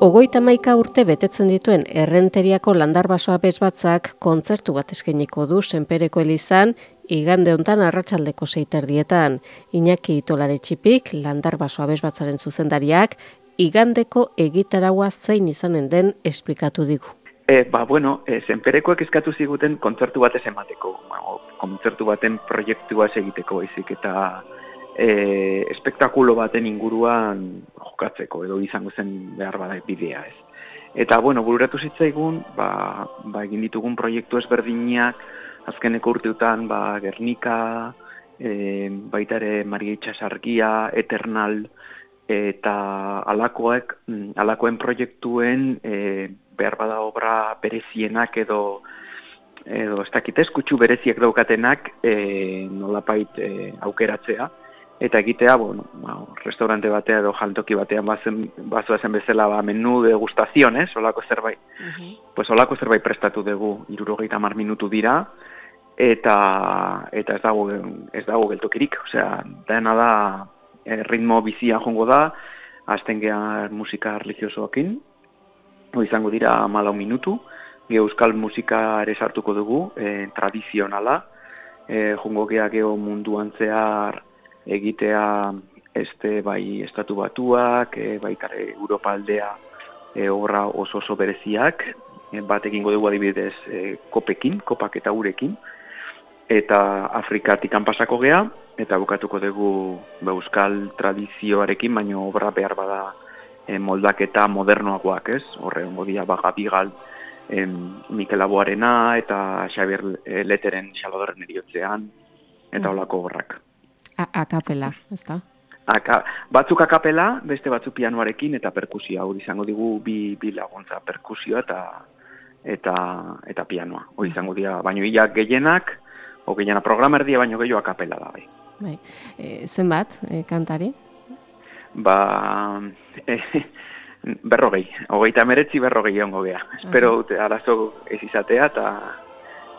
Ogoita maika urte betetzen dituen errenteriako landarbasoa bezbatzak kontzertu bat eskeniko du senpereko elizan, igande hontan arratsaldeko seiterdietan. Iñaki itolare txipik, landarbasoa bezbatzaren zuzendariak, igandeko egitaragua zein izanen den esplikatu digu. E, ba, bueno, e, zenperekoak eskatu ziguten kontzertu bat emateko, ba, kontzertu baten proiektua egiteko ezik eta e, espektakulo baten inguruan jokatzeko edo izango zen behar bada bidea ez. Eta bueno, bururatu zitzaigun, ba, ba egin ditugun proiektu ezberdinak azkeneko urteutan ba Gernika, e, baita ere Maria Itxasargia, Eternal eta alakoek, mm, alakoen proiektuen e, behar bada obra berezienak edo edo ez dakit eskutsu bereziak daukatenak e, nolapait e, aukeratzea eta egitea, bueno, ba, restaurante batea edo jantoki batean bazen, bazoa zen bezala ba, menu de gustazion, eh, solako zerbait. Uh Pues solako zerbait prestatu dugu, irurogeita mar minutu dira, eta eta ez dago, ez dago geltokirik, osea, dena da, eh, ritmo bizia jongo da, azten musika religiosoakin, o izango dira malau minutu, ge euskal musika ere sartuko dugu, eh, tradizionala, eh, jongo geha geho munduan zehar, egitea este bai estatu batuak, e, baitare Europa aldea e, obra oso oso bereziak, e, bat egingo dugu adibidez e, kopekin, kopak eta urekin, eta Afrikatik pasako gea, eta bukatuko dugu ba, euskal tradizioarekin, baino obra behar bada e, moldaketa modernoagoak ez, horre ongo dia bagabigal em, Mikel Aboarena eta Xabier Leteren xalodorren eriotzean, eta mm. olako horrak akapela, ez da? Aka, batzuk akapela, beste batzuk pianoarekin eta perkusioa. Hori izango digu bi, bi laguntza, perkusioa eta eta eta pianoa. Hori izango dira, baino ia gehienak, o gehiena programerdia baino gehiago akapela da. Bai. bai. E, zenbat, e, kantari? Ba, e, berrogei. Hogeita meretzi berrogei ongo gea. Espero dute arazo ez izatea eta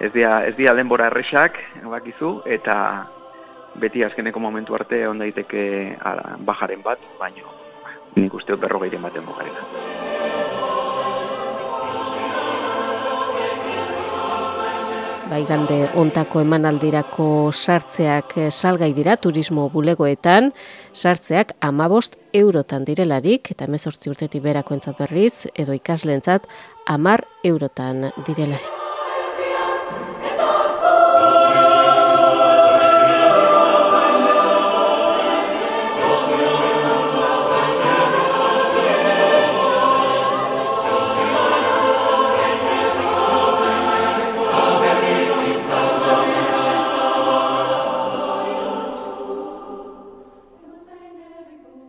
ez dia, ez dia denbora erresak, bakizu, eta beti azkeneko momentu arte on daiteke bajaren bat, baino nik uste berrogeiren baten bogarena. Baigande ontako emanaldirako sartzeak eh, salgai dira turismo bulegoetan, sartzeak amabost eurotan direlarik, eta emezortzi urtetik berako berriz, edo ikasleentzat amar eurotan direlarik.